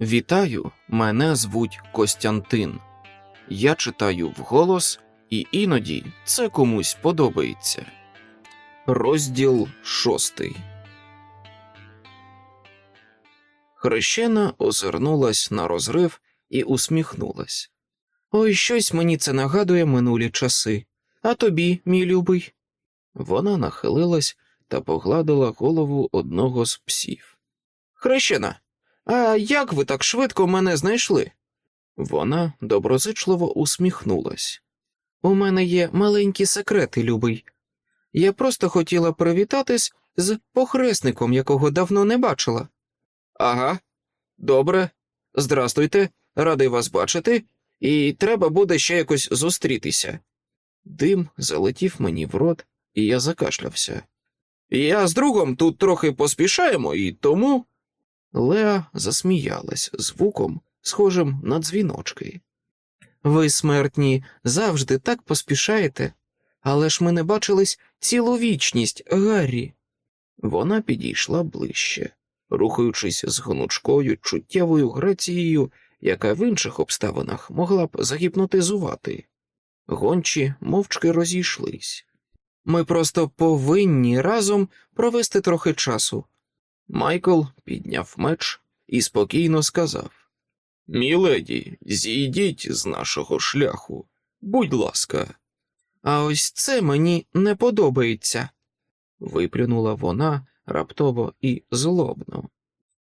Вітаю, мене звуть Костянтин. Я читаю вголос, і іноді це комусь подобається. Розділ шостий. Хрещена озирнулась на розрив і усміхнулась. Ой, щось мені це нагадує минулі часи. А тобі, мій любий. Вона нахилилась та погладила голову одного з псів. Хрещена, а як ви так швидко мене знайшли? Вона доброзичливо усміхнулась. У мене є маленькі секрети, любий. Я просто хотіла привітатись з похресником, якого давно не бачила. Ага, добре. Здрастуйте, радий вас бачити, і треба буде ще якось зустрітися. Дим залетів мені в рот, і я закашлявся. Я з другом тут трохи поспішаємо, і тому. Леа засміялась звуком, схожим на дзвіночки. Ви, смертні, завжди так поспішаєте, але ж ми не бачились цілу вічність, Гаррі. Вона підійшла ближче, рухаючись з гнучкою чуттєвою грацією, яка в інших обставинах могла б загіпнотизувати. Гончі мовчки розійшлись. Ми просто повинні разом провести трохи часу. Майкл підняв меч і спокійно сказав Міледі, зійдіть з нашого шляху, будь ласка. А ось це мені не подобається, виплюнула вона раптово і злобно.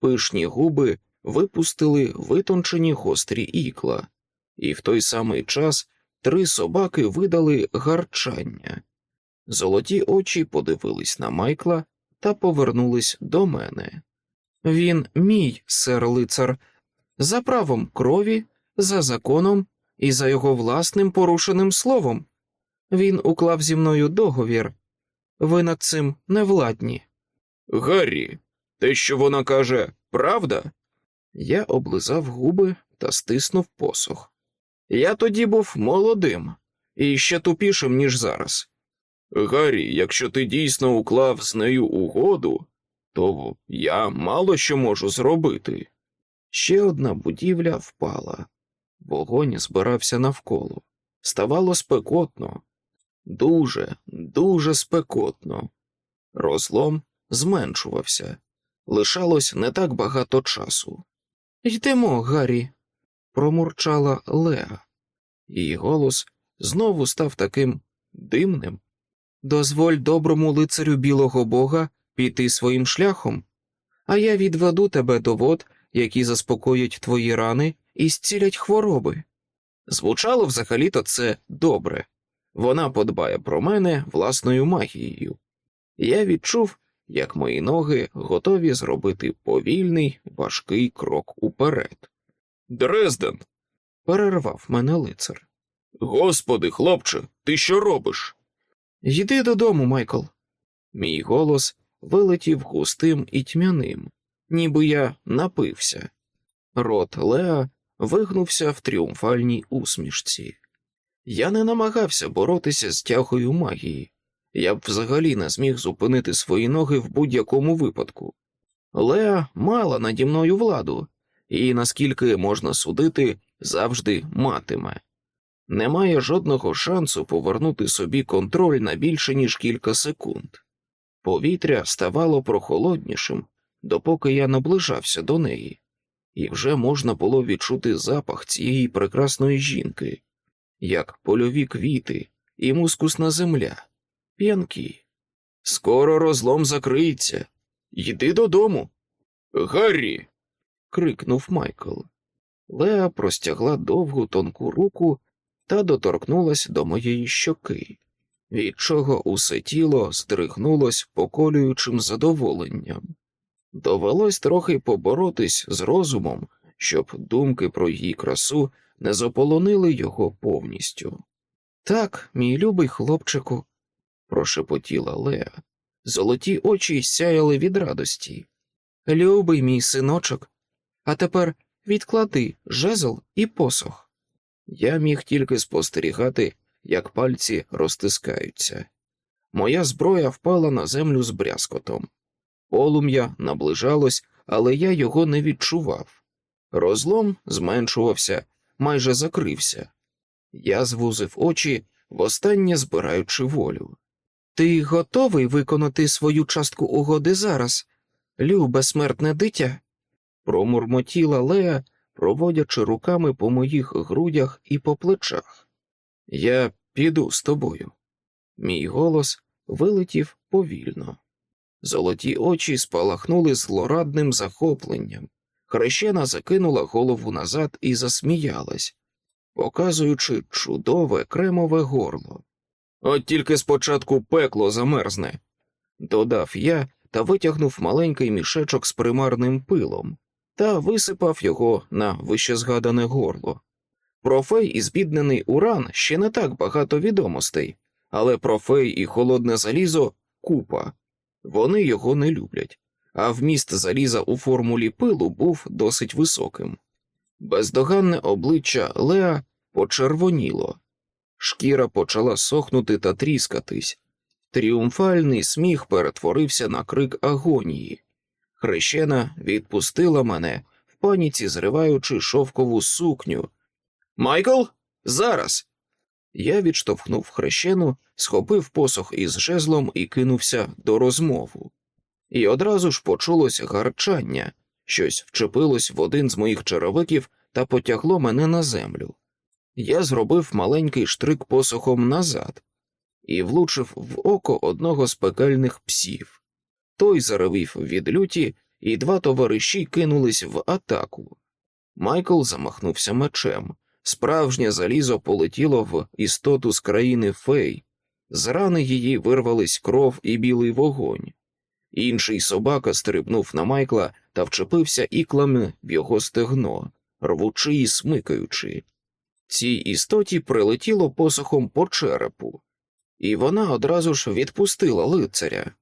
Пишні губи випустили витончені гострі ікла, і в той самий час три собаки видали гарчання. Золоті очі подивились на Майкла та повернулись до мене. Він мій сер лицар, за правом крові, за законом і за його власним порушеним словом. Він уклав зі мною договір. Ви над цим не владні. Гаррі, те, що вона каже, правда? Я облизав губи та стиснув посох. Я тоді був молодим і ще тупішим, ніж зараз. Гаррі, якщо ти дійсно уклав з нею угоду, то я мало що можу зробити. Ще одна будівля впала. Вогонь збирався навколо. Ставало спекотно, дуже, дуже спекотно. Розлом зменшувався, лишалось не так багато часу. Йдемо, Гаррі, промурчала Леа. Її голос знову став таким димним. Дозволь доброму лицарю білого бога піти своїм шляхом, а я відведу тебе до вод, які заспокоять твої рани і зцілять хвороби. Звучало взагалі-то це добре. Вона подбає про мене власною магією. Я відчув, як мої ноги готові зробити повільний, важкий крок уперед. Дрезден. перервав мене лицар. Господи, хлопче, ти що робиш? Йди додому, Майкл. Мій голос вилетів густим і тьмяним, ніби я напився. Рот Леа вигнувся в тріумфальній усмішці. Я не намагався боротися з тягою магії, я б взагалі не зміг зупинити свої ноги в будь-якому випадку. Леа мала наді мною владу, і, наскільки можна судити, завжди матиме. Немає жодного шансу повернути собі контроль на більше, ніж кілька секунд. Повітря ставало прохолоднішим, допоки я наближався до неї, і вже можна було відчути запах цієї прекрасної жінки, як польові квіти і мускусна земля, п'янкі. Скоро розлом закриється. Йди додому. Гаррі. крикнув Майкл. Леа простягла довгу тонку руку та доторкнулась до моєї щоки, від чого усе тіло здригнулось поколюючим задоволенням. Довелось трохи поборотись з розумом, щоб думки про її красу не заполонили його повністю. Так, мій любий хлопчику, прошепотіла Леа. Золоті очі сяяли від радості. Любий мій синочок, а тепер відклади жезл і посох. Я міг тільки спостерігати, як пальці розтискаються. Моя зброя впала на землю з брязкотом. Полум'я наближалось, але я його не відчував. Розлом зменшувався, майже закрився. Я звузив очі, востаннє збираючи волю. Ти готовий виконати свою частку угоди зараз, любе смертне дитя? промурмотіла Леа, проводячи руками по моїх грудях і по плечах. Я піду з тобою. Мій голос вилетів повільно. Золоті очі спалахнули злорадним захопленням. Хрещена закинула голову назад і засміялась, показуючи чудове кремове горло. От тільки спочатку пекло замерзне, додав я та витягнув маленький мішечок з примарним пилом та висипав його на вищезгадане горло. Про фей і збіднений уран ще не так багато відомостей, але про фей і холодне залізо купа. Вони його не люблять, а вміст заліза у формулі пилу був досить високим. Бездоганне обличчя Леа почервоніло, шкіра почала сохнути та тріскатись. Тріумфальний сміх перетворився на крик агонії. Хрещена відпустила мене, в паніці зриваючи шовкову сукню. Майкл, зараз. Я відштовхнув хрещену, схопив посох із жезлом і кинувся до розмову. І одразу ж почулось гарчання, щось вчепилось в один з моїх черевиків та потягло мене на землю. Я зробив маленький штрик посохом назад і влучив в око одного з пекельних псів. Той заревів від люті, і два товариші кинулись в атаку. Майкл замахнувся мечем. Справжнє залізо полетіло в істоту з країни фей, з рани її вирвались кров і білий вогонь. Інший собака стрибнув на Майкла та вчепився іклами в його стегно, рвучи і смикаючи. Цій істоті прилетіло посохом по черепу, і вона одразу ж відпустила лицаря.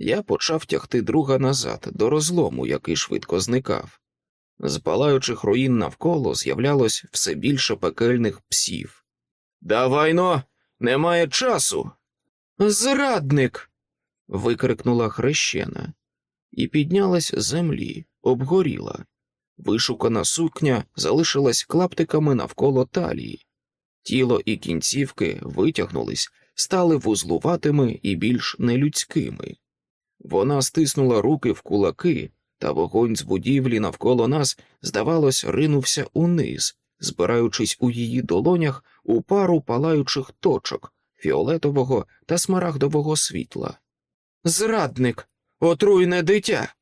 Я почав тягти друга назад до розлому, який швидко зникав. З палаючих руїн навколо з'являлось все більше пекельних псів. Давай но, немає часу. Зрадник. викрикнула хрещена, і піднялась з землі, обгоріла. Вишукана сукня залишилась клаптиками навколо талії. Тіло і кінцівки витягнулись, стали вузлуватими і більш нелюдськими. Вона стиснула руки в кулаки, та вогонь з будівлі навколо нас, здавалось, ринувся униз, збираючись у її долонях у пару палаючих точок фіолетового та смарагдового світла. Зрадник, отруйне дитя.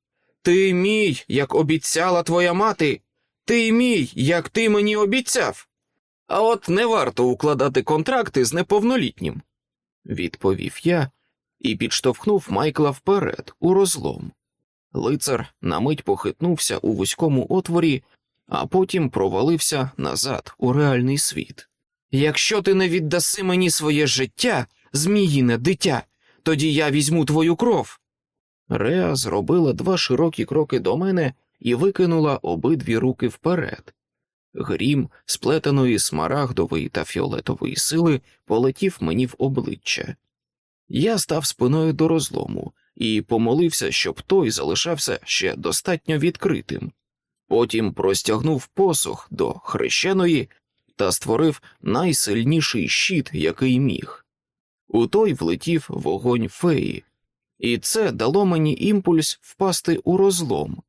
Ти мій, як обіцяла твоя мати, ти мій, як ти мені обіцяв. А от не варто укладати контракти з неповнолітнім, відповів я і підштовхнув Майкла вперед у розлом. Лицар на мить похитнувся у вузькому отворі, а потім провалився назад у реальний світ. Якщо ти не віддаси мені своє життя, зміїне дитя, тоді я візьму твою кров. Реа зробила два широкі кроки до мене і викинула обидві руки вперед. Грім, сплетеної смарагдової та фіолетової сили, полетів мені в обличчя. Я став спиною до розлому і помолився, щоб той залишався ще достатньо відкритим. Потім простягнув посох до хрещеної та створив найсильніший щит, який міг. У той влетів вогонь феї, і це дало мені імпульс впасти у розлом.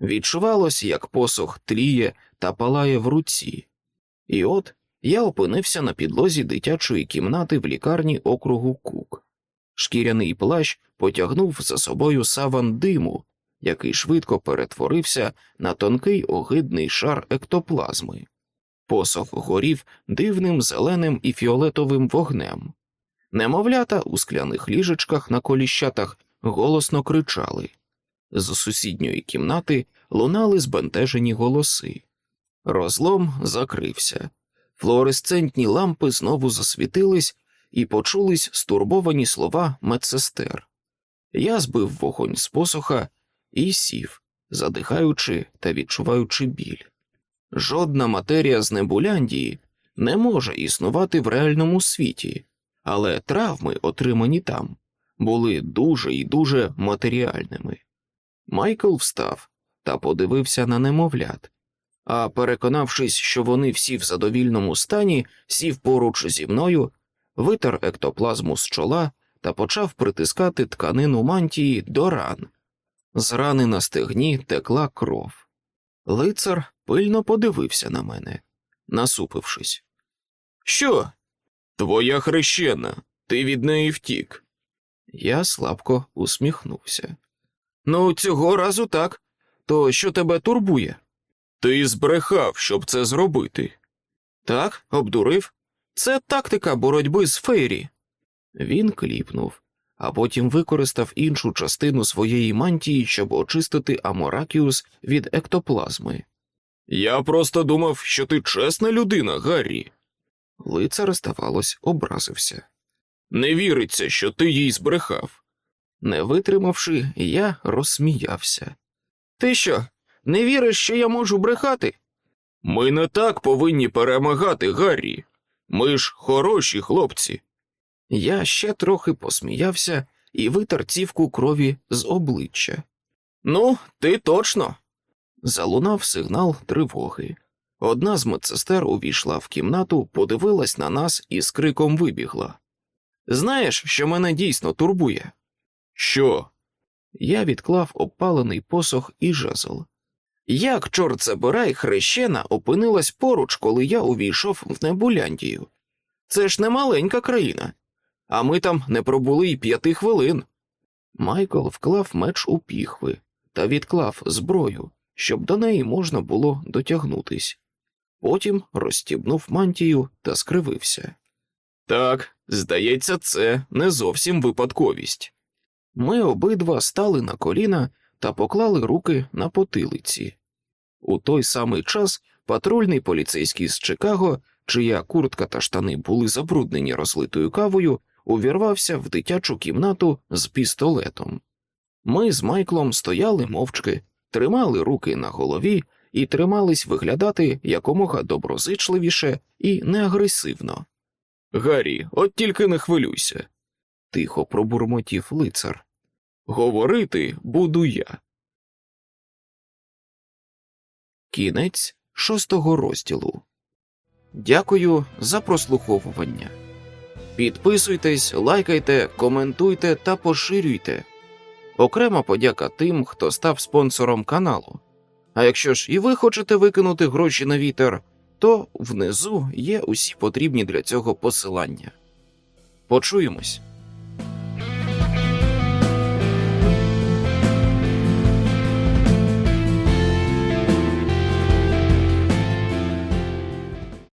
Відчувалось, як посох тліє та палає в руці, і от я опинився на підлозі дитячої кімнати в лікарні округу Кук. Шкіряний плащ потягнув за собою саван диму, який швидко перетворився на тонкий огидний шар ектоплазми. Посох горів дивним зеленим і фіолетовим вогнем. Немовлята у скляних ліжечках на коліщатах голосно кричали. З сусідньої кімнати лунали збентежені голоси. Розлом закрився. Флуоресцентні лампи знову засвітились і почулись стурбовані слова медсестер. Я збив вогонь з посоха і сів, задихаючи та відчуваючи біль. Жодна матерія з Небуляндії не може існувати в реальному світі, але травми, отримані там, були дуже і дуже матеріальними. Майкл встав та подивився на немовлят. а переконавшись, що вони всі в задовільному стані, сів поруч зі мною, витер ектоплазму з чола та почав притискати тканину мантії до ран. З рани на стегні текла кров. Лицар пильно подивився на мене, насупившись. Що? Твоя хрещена, ти від неї втік. Я слабко усміхнувся. Ну, цього разу так. То що тебе турбує? Ти збрехав, щоб це зробити. Так, обдурив. Це тактика боротьби з Фейрі. Він кліпнув, а потім використав іншу частину своєї мантії, щоб очистити Аморакіус від ектоплазми. Я просто думав, що ти чесна людина, Гаррі. Лицар, здавалось, образився. Не віриться, що ти їй збрехав. Не витримавши, я розсміявся. Ти що, не віриш, що я можу брехати? Ми не так повинні перемагати, Гаррі. Ми ж хороші хлопці. Я ще трохи посміявся і витер цівку крові з обличчя. Ну, ти точно. Залунав сигнал тривоги. Одна з медсестер увійшла в кімнату, подивилась на нас і з криком вибігла. Знаєш, що мене дійсно турбує? Що? Я відклав обпалений посох і жезл. Як, чорт забирай, хрещена опинилась поруч, коли я увійшов в Небуляндію? Це ж не маленька країна, а ми там не пробули й п'яти хвилин. Майкл вклав меч у піхви та відклав зброю, щоб до неї можна було дотягнутись. Потім розстібнув мантію та скривився. Так, здається, це не зовсім випадковість. Ми обидва стали на коліна та поклали руки на потилиці. У той самий час патрульний поліцейський з Чикаго, чия куртка та штани були забруднені розлитою кавою, увірвався в дитячу кімнату з пістолетом. Ми з Майклом стояли мовчки, тримали руки на голові і тримались виглядати якомога доброзичливіше і неагресивно. Гаррі, от тільки не хвилюйся, тихо пробурмотів лицар. Говорити буду я. Кінець шостого розділу. Дякую за прослуховування. Підписуйтесь, лайкайте, коментуйте та поширюйте. Окрема подяка тим, хто став спонсором каналу. А якщо ж і ви хочете викинути гроші на вітер, то внизу є усі потрібні для цього посилання. Почуємось.